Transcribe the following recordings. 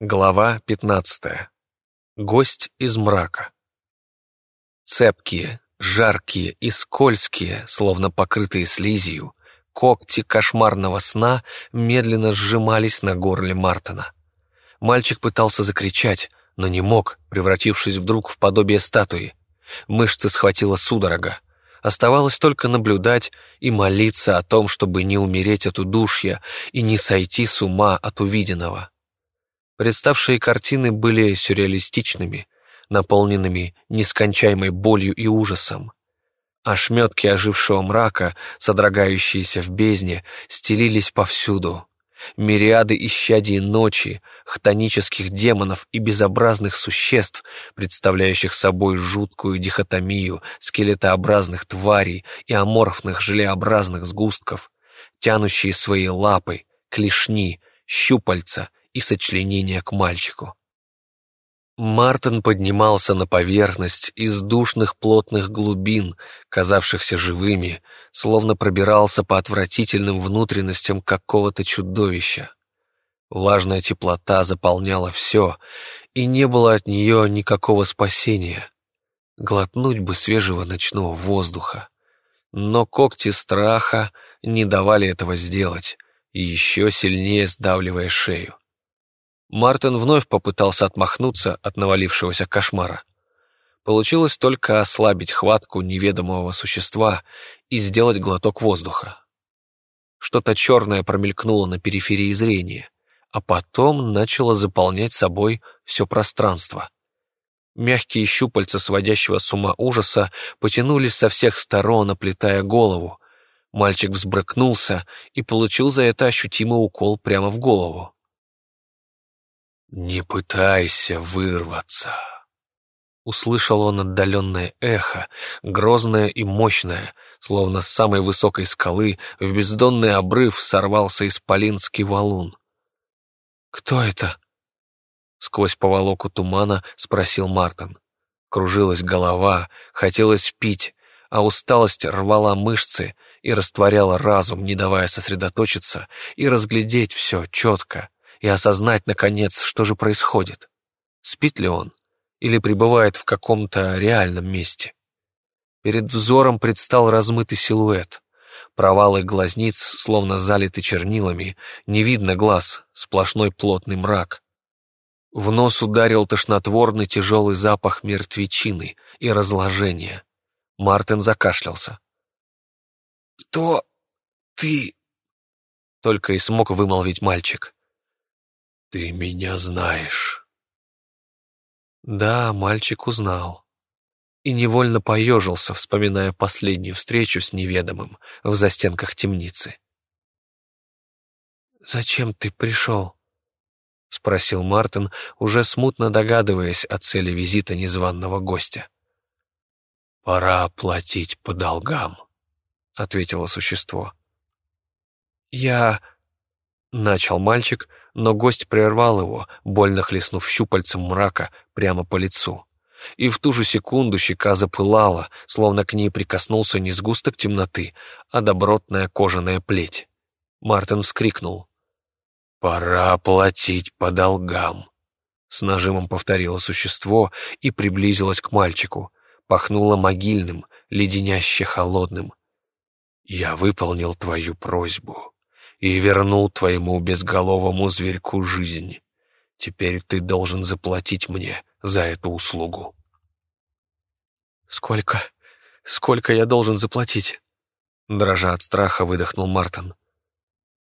Глава 15. Гость из мрака. Цепкие, жаркие и скользкие, словно покрытые слизью, когти кошмарного сна медленно сжимались на горле Мартина. Мальчик пытался закричать, но не мог, превратившись вдруг в подобие статуи. Мышцы схватила судорога. Оставалось только наблюдать и молиться о том, чтобы не умереть от удушья и не сойти с ума от увиденного. Представшие картины были сюрреалистичными, наполненными нескончаемой болью и ужасом. Ошметки ожившего мрака, содрогающиеся в бездне, стелились повсюду. Мириады исчадий ночи, хтонических демонов и безобразных существ, представляющих собой жуткую дихотомию скелетообразных тварей и аморфных желеобразных сгустков, тянущие свои лапы, клешни, щупальца и сочленения к мальчику. Мартин поднимался на поверхность из душных плотных глубин, казавшихся живыми, словно пробирался по отвратительным внутренностям какого-то чудовища. Влажная теплота заполняла все, и не было от нее никакого спасения. Глотнуть бы свежего ночного воздуха. Но когти страха не давали этого сделать, еще сильнее сдавливая шею. Мартин вновь попытался отмахнуться от навалившегося кошмара. Получилось только ослабить хватку неведомого существа и сделать глоток воздуха. Что-то черное промелькнуло на периферии зрения, а потом начало заполнять собой все пространство. Мягкие щупальца сводящего с ума ужаса потянулись со всех сторон, оплетая голову. Мальчик взбрыкнулся и получил за это ощутимый укол прямо в голову. «Не пытайся вырваться!» Услышал он отдаленное эхо, грозное и мощное, словно с самой высокой скалы в бездонный обрыв сорвался исполинский валун. «Кто это?» Сквозь поволоку тумана спросил Мартин. Кружилась голова, хотелось пить, а усталость рвала мышцы и растворяла разум, не давая сосредоточиться и разглядеть все четко, и осознать, наконец, что же происходит. Спит ли он или пребывает в каком-то реальном месте? Перед взором предстал размытый силуэт. Провалы глазниц, словно залиты чернилами, не видно глаз, сплошной плотный мрак. В нос ударил тошнотворный тяжелый запах мертвечины и разложения. Мартин закашлялся. «Кто ты?» Только и смог вымолвить мальчик. «Ты меня знаешь». Да, мальчик узнал. И невольно поежился, вспоминая последнюю встречу с неведомым в застенках темницы. «Зачем ты пришел?» — спросил Мартин, уже смутно догадываясь о цели визита незваного гостя. «Пора платить по долгам», — ответило существо. «Я...» — начал мальчик, но гость прервал его, больно хлестнув щупальцем мрака прямо по лицу. И в ту же секунду щека запылала, словно к ней прикоснулся не сгусток темноты, а добротная кожаная плеть. Мартин вскрикнул. «Пора платить по долгам», — с нажимом повторило существо и приблизилось к мальчику. Пахнуло могильным, леденяще холодным. «Я выполнил твою просьбу и вернул твоему безголовому зверьку жизнь. Теперь ты должен заплатить мне за эту услугу». «Сколько? Сколько я должен заплатить?» Дрожа от страха, выдохнул Мартин.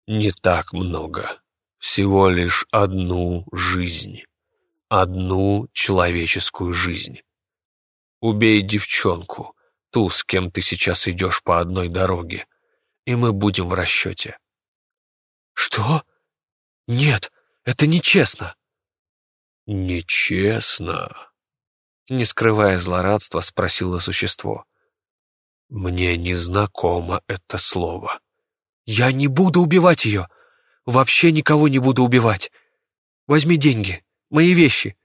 «Не так много. Всего лишь одну жизнь. Одну человеческую жизнь. Убей девчонку, ту, с кем ты сейчас идешь по одной дороге, и мы будем в расчете. «Что? Нет, это нечестно!» «Нечестно?» Не скрывая злорадства, спросило существо. «Мне не знакомо это слово». «Я не буду убивать ее! Вообще никого не буду убивать! Возьми деньги, мои вещи,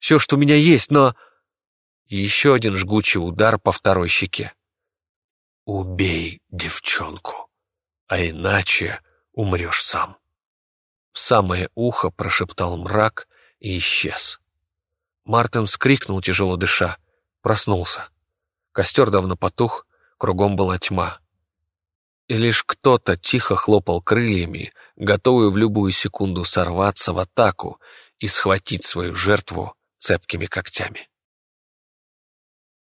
все, что у меня есть, но...» Еще один жгучий удар по второй щеке. «Убей девчонку, а иначе умрешь сам. В самое ухо прошептал мрак и исчез. Мартин вскрикнул, тяжело дыша, проснулся. Костер давно потух, кругом была тьма. И лишь кто-то тихо хлопал крыльями, готовый в любую секунду сорваться в атаку и схватить свою жертву цепкими когтями.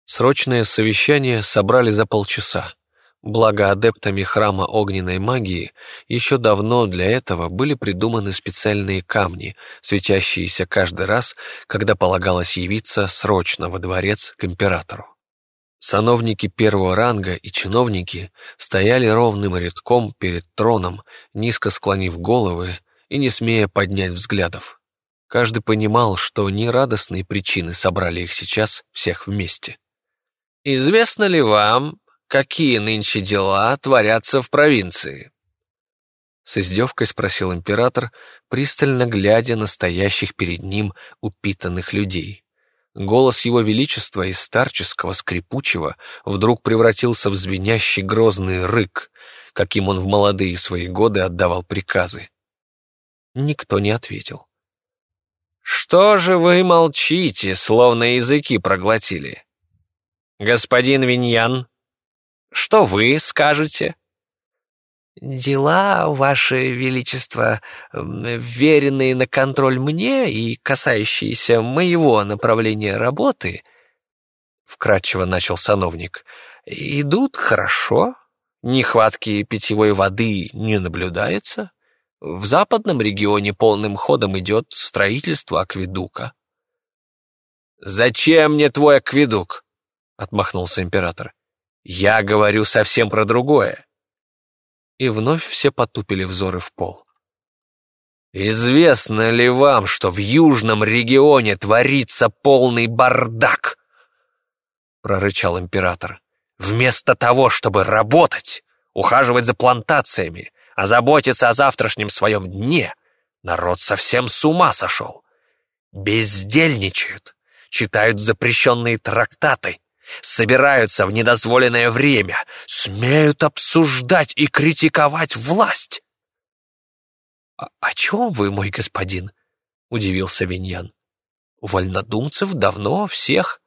Срочное совещание собрали за полчаса. Благо адептами храма огненной магии еще давно для этого были придуманы специальные камни, светящиеся каждый раз, когда полагалось явиться срочно во дворец к императору. Сановники первого ранга и чиновники стояли ровным рядком перед троном, низко склонив головы и не смея поднять взглядов. Каждый понимал, что нерадостные причины собрали их сейчас всех вместе. «Известно ли вам, какие нынче дела творятся в провинции?» С издевкой спросил император, пристально глядя на стоящих перед ним упитанных людей. Голос его величества из старческого скрипучего вдруг превратился в звенящий грозный рык, каким он в молодые свои годы отдавал приказы. Никто не ответил. «Что же вы молчите, словно языки проглотили? Господин Виньян, что вы скажете?» «Дела, Ваше Величество, веренные на контроль мне и касающиеся моего направления работы», — вкратчиво начал сановник, — «идут хорошо, нехватки питьевой воды не наблюдается. В западном регионе полным ходом идет строительство акведука». «Зачем мне твой акведук?» — отмахнулся император. «Я говорю совсем про другое». И вновь все потупили взоры в пол. «Известно ли вам, что в южном регионе творится полный бардак?» прорычал император. «Вместо того, чтобы работать, ухаживать за плантациями, озаботиться о завтрашнем своем дне, народ совсем с ума сошел. Бездельничают, читают запрещенные трактаты, собираются в недозволенное время, смеют обсуждать и критиковать власть. «О, «О чем вы, мой господин?» — удивился Виньян. «Вольнодумцев давно всех».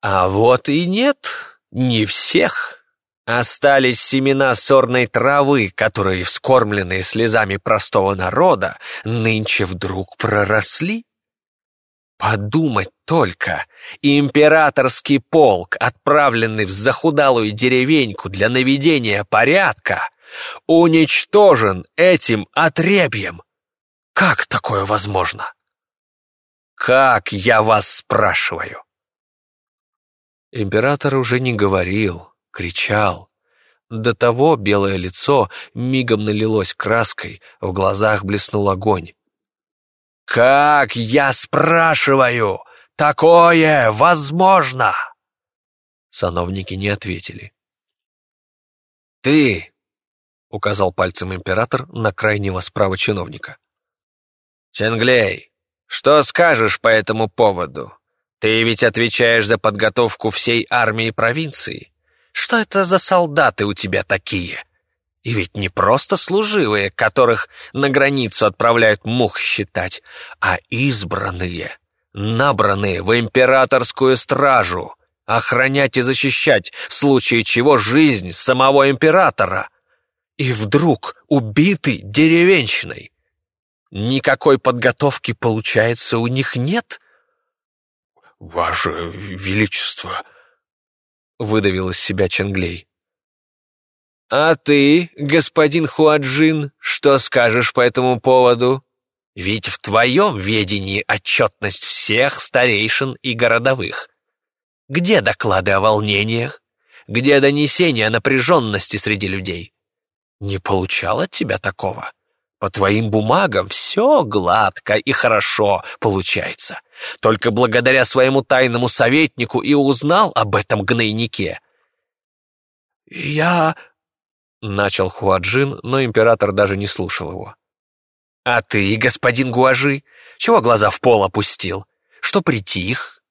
«А вот и нет, не всех. Остались семена сорной травы, которые, вскормленные слезами простого народа, нынче вдруг проросли. Подумать только, императорский полк, отправленный в захудалую деревеньку для наведения порядка, уничтожен этим отребьем. Как такое возможно? Как, я вас спрашиваю? Император уже не говорил, кричал. До того белое лицо мигом налилось краской, в глазах блеснул огонь. «Как, я спрашиваю, такое возможно?» Сановники не ответили. «Ты!» — указал пальцем император на крайнего справа чиновника. «Ченглей, что скажешь по этому поводу? Ты ведь отвечаешь за подготовку всей армии провинции. Что это за солдаты у тебя такие? И ведь не просто служивые, которых на границу отправляют мух считать, а избранные, набранные в императорскую стражу, охранять и защищать, в случае чего жизнь самого императора. И вдруг убиты деревенщиной. Никакой подготовки, получается, у них нет? «Ваше Величество!» — выдавил из себя Ченглей. «А ты, господин Хуаджин, что скажешь по этому поводу? Ведь в твоем ведении отчетность всех старейшин и городовых. Где доклады о волнениях? Где донесения о напряженности среди людей? Не получал от тебя такого? По твоим бумагам все гладко и хорошо получается. Только благодаря своему тайному советнику и узнал об этом гнойнике». «Я...» Начал Хуаджин, но император даже не слушал его. «А ты, господин Гуажи, чего глаза в пол опустил? Что притих?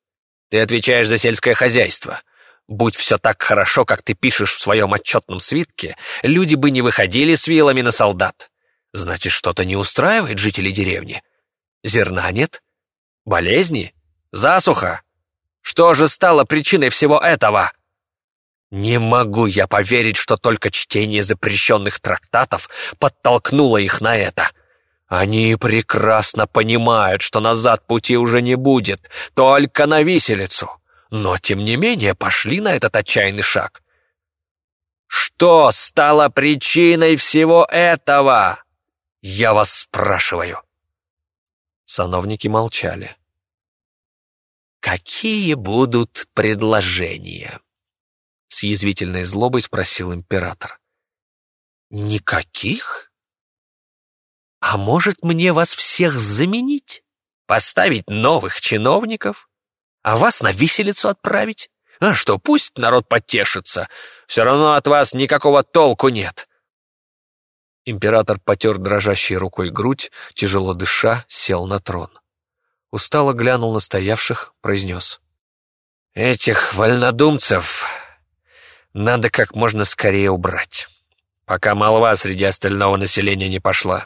Ты отвечаешь за сельское хозяйство. Будь все так хорошо, как ты пишешь в своем отчетном свитке, люди бы не выходили с вилами на солдат. Значит, что-то не устраивает жителей деревни? Зерна нет? Болезни? Засуха? Что же стало причиной всего этого? Не могу я поверить, что только чтение запрещенных трактатов подтолкнуло их на это. Они прекрасно понимают, что назад пути уже не будет, только на виселицу. Но, тем не менее, пошли на этот отчаянный шаг. Что стало причиной всего этого? Я вас спрашиваю. Сановники молчали. «Какие будут предложения?» С язвительной злобой спросил император. «Никаких? А может мне вас всех заменить? Поставить новых чиновников? А вас на виселицу отправить? А что, пусть народ потешится. Все равно от вас никакого толку нет». Император потер дрожащей рукой грудь, тяжело дыша, сел на трон. Устало глянул на стоявших, произнес. «Этих вольнодумцев надо как можно скорее убрать, пока молва среди остального населения не пошла.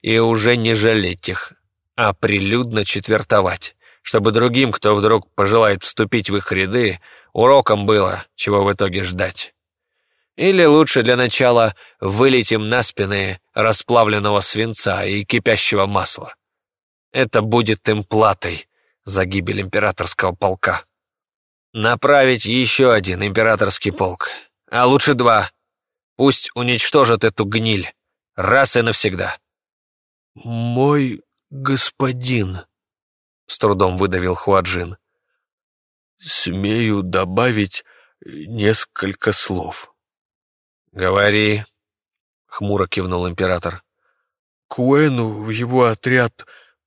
И уже не жалеть их, а прилюдно четвертовать, чтобы другим, кто вдруг пожелает вступить в их ряды, уроком было, чего в итоге ждать. Или лучше для начала вылетим на спины расплавленного свинца и кипящего масла. Это будет им платой за гибель императорского полка. Направить еще один императорский полк, а лучше два. Пусть уничтожат эту гниль, раз и навсегда. «Мой господин», — с трудом выдавил Хуаджин, — «смею добавить несколько слов». «Говори», — хмуро кивнул император. «К Уэну в его отряд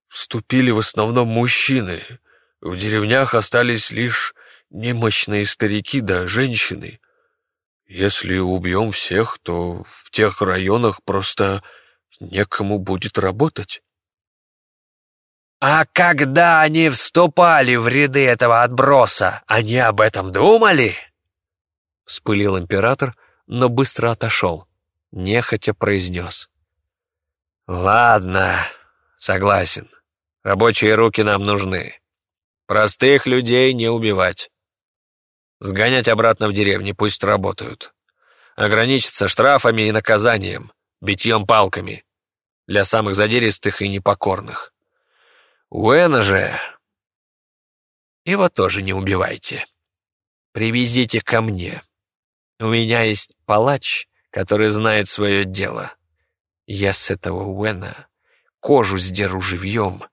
вступили в основном мужчины. В деревнях остались лишь немощные старики да женщины. Если убьем всех, то в тех районах просто некому будет работать. «А когда они вступали в ряды этого отброса, они об этом думали?» Вспылил император, но быстро отошел, нехотя произнес. «Ладно, согласен. Рабочие руки нам нужны. Простых людей не убивать. Сгонять обратно в деревню, пусть работают. Ограничиться штрафами и наказанием, битьем палками. Для самых задиристых и непокорных. Уэна же... Его тоже не убивайте. Привезите ко мне. У меня есть палач, который знает свое дело. Я с этого Уэна кожу сдеру живьем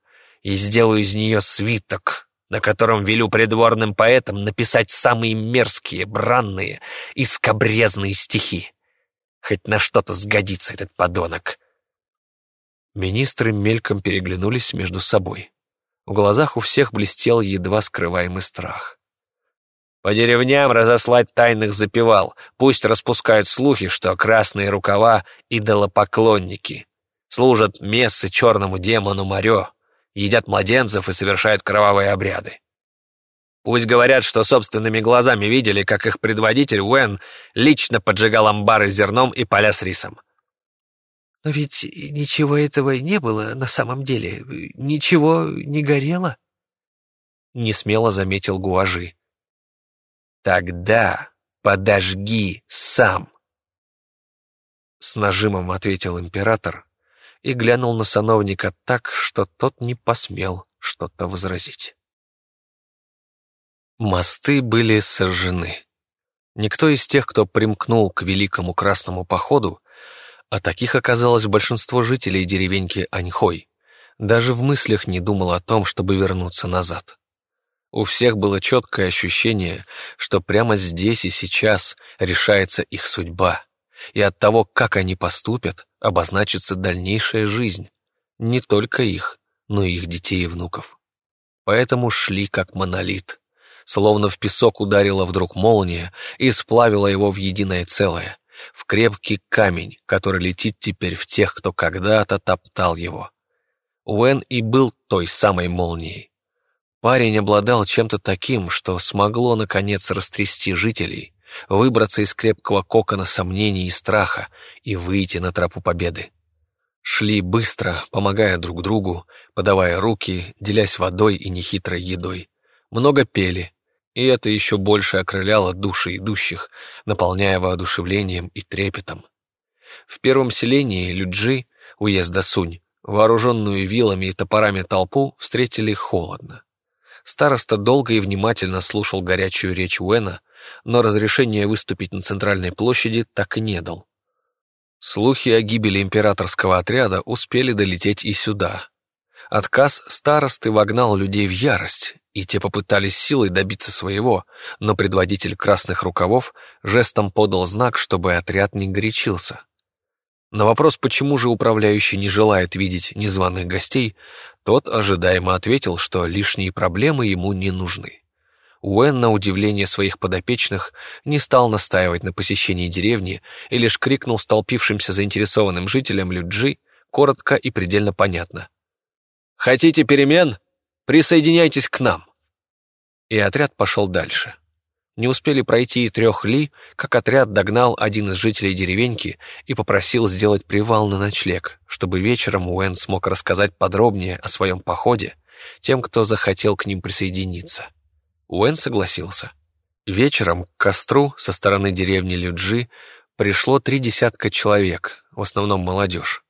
и сделаю из нее свиток, на котором велю придворным поэтам написать самые мерзкие, бранные и скобрезные стихи. Хоть на что-то сгодится этот подонок. Министры мельком переглянулись между собой. В глазах у всех блестел едва скрываемый страх. По деревням разослать тайных запевал, пусть распускают слухи, что красные рукава — идолопоклонники, служат мессы черному демону Марё, едят младенцев и совершают кровавые обряды. Пусть говорят, что собственными глазами видели, как их предводитель Уэн лично поджигал амбары с зерном и поля с рисом. «Но ведь ничего этого не было на самом деле. Ничего не горело?» Несмело заметил Гуажи. «Тогда подожги сам!» С нажимом ответил император, и глянул на сановника так, что тот не посмел что-то возразить. Мосты были сожжены. Никто из тех, кто примкнул к Великому Красному Походу, а таких оказалось большинство жителей деревеньки Аньхой, даже в мыслях не думал о том, чтобы вернуться назад. У всех было четкое ощущение, что прямо здесь и сейчас решается их судьба, и от того, как они поступят, обозначится дальнейшая жизнь, не только их, но и их детей и внуков. Поэтому шли как монолит, словно в песок ударила вдруг молния и сплавила его в единое целое, в крепкий камень, который летит теперь в тех, кто когда-то топтал его. Уэн и был той самой молнией. Парень обладал чем-то таким, что смогло, наконец, растрясти жителей, выбраться из крепкого кокона сомнений и страха и выйти на тропу победы. Шли быстро, помогая друг другу, подавая руки, делясь водой и нехитрой едой. Много пели, и это еще больше окрыляло души идущих, наполняя воодушевлением и трепетом. В первом селении Люджи, уезда Сунь, вооруженную вилами и топорами толпу встретили холодно. Староста долго и внимательно слушал горячую речь Уэна, но разрешения выступить на центральной площади так и не дал. Слухи о гибели императорского отряда успели долететь и сюда. Отказ старосты вогнал людей в ярость, и те попытались силой добиться своего, но предводитель красных рукавов жестом подал знак, чтобы отряд не горячился. На вопрос, почему же управляющий не желает видеть незваных гостей, тот ожидаемо ответил, что лишние проблемы ему не нужны. Уэн, на удивление своих подопечных, не стал настаивать на посещении деревни и лишь крикнул столпившимся заинтересованным жителям Люджи коротко и предельно понятно. «Хотите перемен? Присоединяйтесь к нам!» И отряд пошел дальше. Не успели пройти и трех ли, как отряд догнал один из жителей деревеньки и попросил сделать привал на ночлег, чтобы вечером Уэн смог рассказать подробнее о своем походе тем, кто захотел к ним присоединиться. Уэн согласился. Вечером к костру со стороны деревни Люджи пришло три десятка человек, в основном молодежь.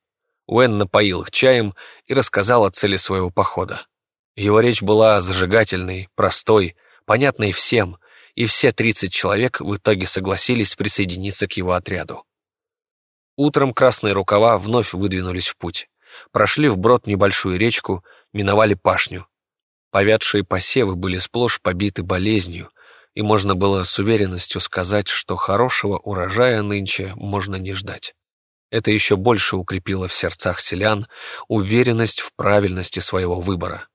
Уэн напоил их чаем и рассказал о цели своего похода. Его речь была зажигательной, простой, понятной всем, и все 30 человек в итоге согласились присоединиться к его отряду. Утром красные рукава вновь выдвинулись в путь. Прошли вброд небольшую речку, миновали пашню. Повядшие посевы были сплошь побиты болезнью, и можно было с уверенностью сказать, что хорошего урожая нынче можно не ждать. Это еще больше укрепило в сердцах селян уверенность в правильности своего выбора.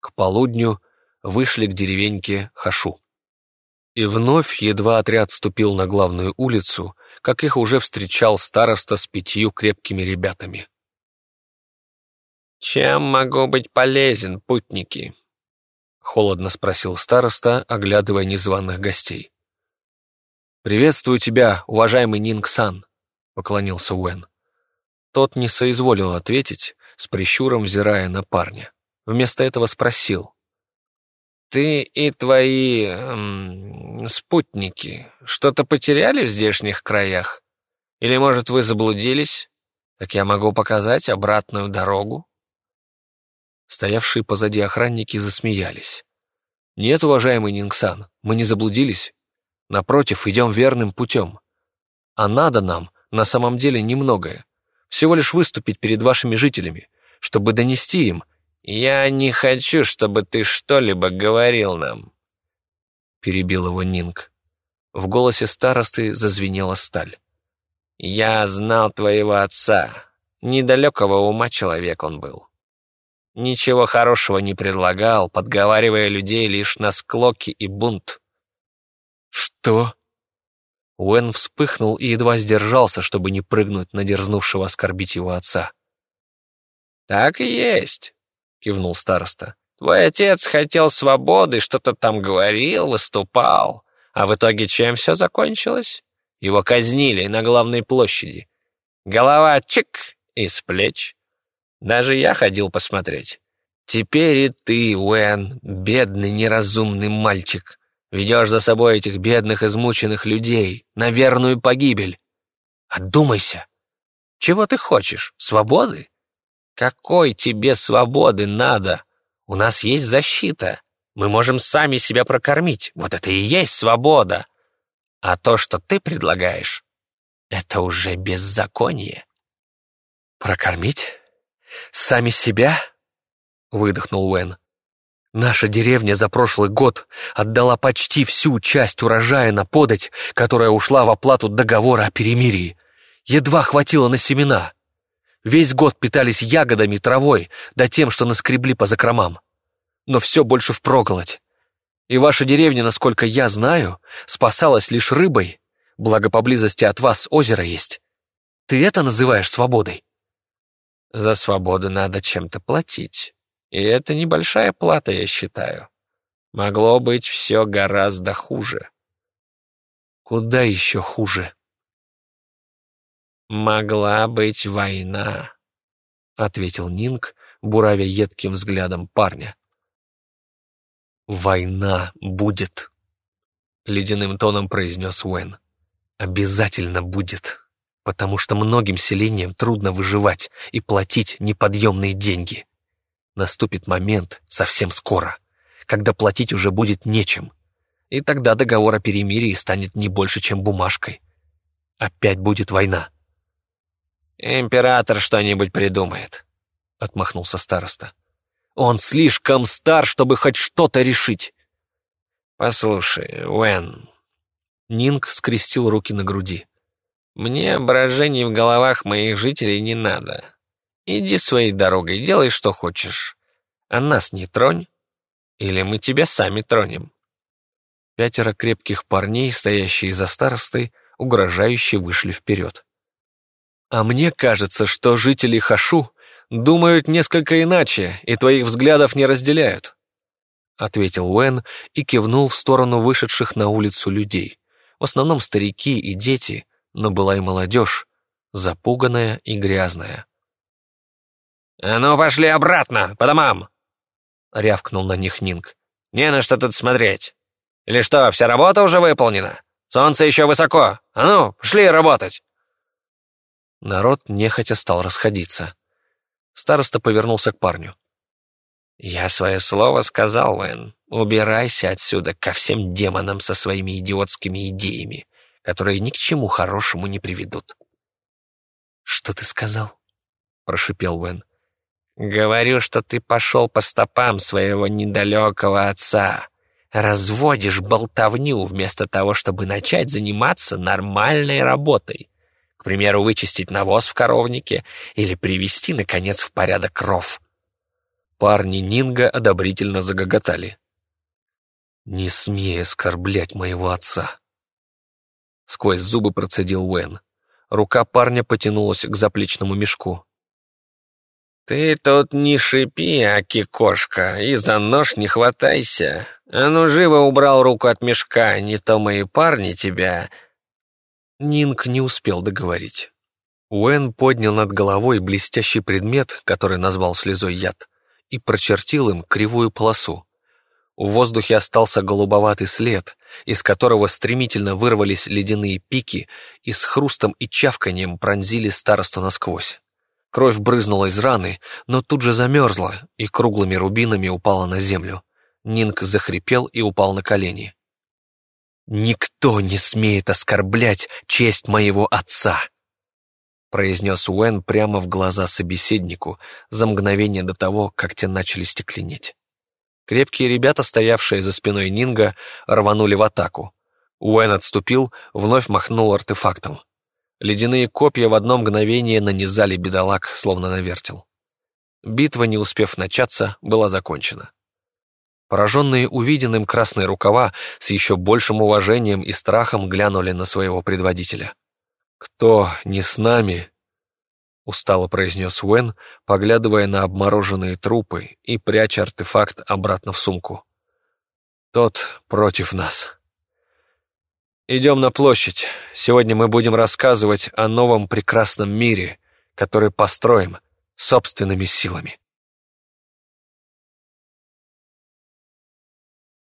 К полудню вышли к деревеньке Хашу. И вновь, едва отряд ступил на главную улицу, как их уже встречал староста с пятью крепкими ребятами. «Чем могу быть полезен, путники?» — холодно спросил староста, оглядывая незваных гостей. «Приветствую тебя, уважаемый Нингсан», — поклонился Уэн. Тот не соизволил ответить, с прищуром взирая на парня. Вместо этого спросил. Ты и твои эм, спутники что-то потеряли в здешних краях? Или, может, вы заблудились? Так я могу показать обратную дорогу?» Стоявшие позади охранники засмеялись. «Нет, уважаемый Нингсан, мы не заблудились. Напротив, идем верным путем. А надо нам, на самом деле, немногое. Всего лишь выступить перед вашими жителями, чтобы донести им, «Я не хочу, чтобы ты что-либо говорил нам», — перебил его Нинг. В голосе старосты зазвенела сталь. «Я знал твоего отца. Недалекого ума человек он был. Ничего хорошего не предлагал, подговаривая людей лишь на склоки и бунт». «Что?» Уэн вспыхнул и едва сдержался, чтобы не прыгнуть на дерзнувшего оскорбить его отца. «Так и есть кивнул староста. «Твой отец хотел свободы, что-то там говорил, выступал. А в итоге чем все закончилось? Его казнили на главной площади. Голова чик из плеч. Даже я ходил посмотреть. Теперь и ты, Уэн, бедный неразумный мальчик, ведешь за собой этих бедных измученных людей на верную погибель. Отдумайся. Чего ты хочешь? Свободы? Какой тебе свободы надо? У нас есть защита. Мы можем сами себя прокормить. Вот это и есть свобода. А то, что ты предлагаешь, это уже беззаконие. Прокормить? Сами себя? Выдохнул Уэн. Наша деревня за прошлый год отдала почти всю часть урожая на подать, которая ушла в оплату договора о перемирии. Едва хватило на семена. Весь год питались ягодами, травой, да тем, что наскребли по закромам. Но все больше впроголодь. И ваша деревня, насколько я знаю, спасалась лишь рыбой, благо поблизости от вас озеро есть. Ты это называешь свободой? За свободу надо чем-то платить. И это небольшая плата, я считаю. Могло быть все гораздо хуже. Куда еще хуже? Могла быть война. — ответил Нинг, буравя едким взглядом парня. «Война будет», — ледяным тоном произнес Уэн. «Обязательно будет, потому что многим селениям трудно выживать и платить неподъемные деньги. Наступит момент совсем скоро, когда платить уже будет нечем, и тогда договор о перемирии станет не больше, чем бумажкой. Опять будет война». «Император что-нибудь придумает», — отмахнулся староста. Он слишком стар, чтобы хоть что-то решить. Послушай, Уэн. Нинг скрестил руки на груди. Мне брожений в головах моих жителей не надо. Иди своей дорогой, делай, что хочешь. А нас не тронь, или мы тебя сами тронем. Пятеро крепких парней, стоящие за старостой, угрожающе вышли вперед. А мне кажется, что жители Хашу думают несколько иначе и твоих взглядов не разделяют», — ответил Уэн и кивнул в сторону вышедших на улицу людей. В основном старики и дети, но была и молодежь, запуганная и грязная. «А ну, пошли обратно, по домам!» — рявкнул на них Нинг. «Не на что тут смотреть. Или что, вся работа уже выполнена? Солнце еще высоко. А ну, пошли работать!» Народ нехотя стал расходиться. Староста повернулся к парню. «Я свое слово сказал, Вэн. Убирайся отсюда ко всем демонам со своими идиотскими идеями, которые ни к чему хорошему не приведут». «Что ты сказал?» — прошипел Вэн. «Говорю, что ты пошел по стопам своего недалекого отца. Разводишь болтовню вместо того, чтобы начать заниматься нормальной работой. К примеру, вычистить навоз в коровнике или привести, наконец, в порядок ров. Парни Нинга одобрительно загоготали. «Не смей оскорблять моего отца!» Сквозь зубы процедил Уэн. Рука парня потянулась к заплечному мешку. «Ты тут не шипи, аки-кошка, и за нож не хватайся. А ну живо убрал руку от мешка, не то мои парни тебя Нинг не успел договорить. Уэн поднял над головой блестящий предмет, который назвал слезой яд, и прочертил им кривую полосу. В воздухе остался голубоватый след, из которого стремительно вырвались ледяные пики и с хрустом и чавканием пронзили старосту насквозь. Кровь брызнула из раны, но тут же замерзла и круглыми рубинами упала на землю. Нинг захрипел и упал на колени. «Никто не смеет оскорблять честь моего отца!» произнес Уэн прямо в глаза собеседнику за мгновение до того, как те начали стекленеть. Крепкие ребята, стоявшие за спиной Нинга, рванули в атаку. Уэн отступил, вновь махнул артефактом. Ледяные копья в одно мгновение нанизали бедолаг, словно на вертел. Битва, не успев начаться, была закончена. Пораженные увиденным красные рукава с еще большим уважением и страхом глянули на своего предводителя. «Кто не с нами?» — устало произнес Уэн, поглядывая на обмороженные трупы и пряча артефакт обратно в сумку. «Тот против нас». «Идем на площадь. Сегодня мы будем рассказывать о новом прекрасном мире, который построим собственными силами».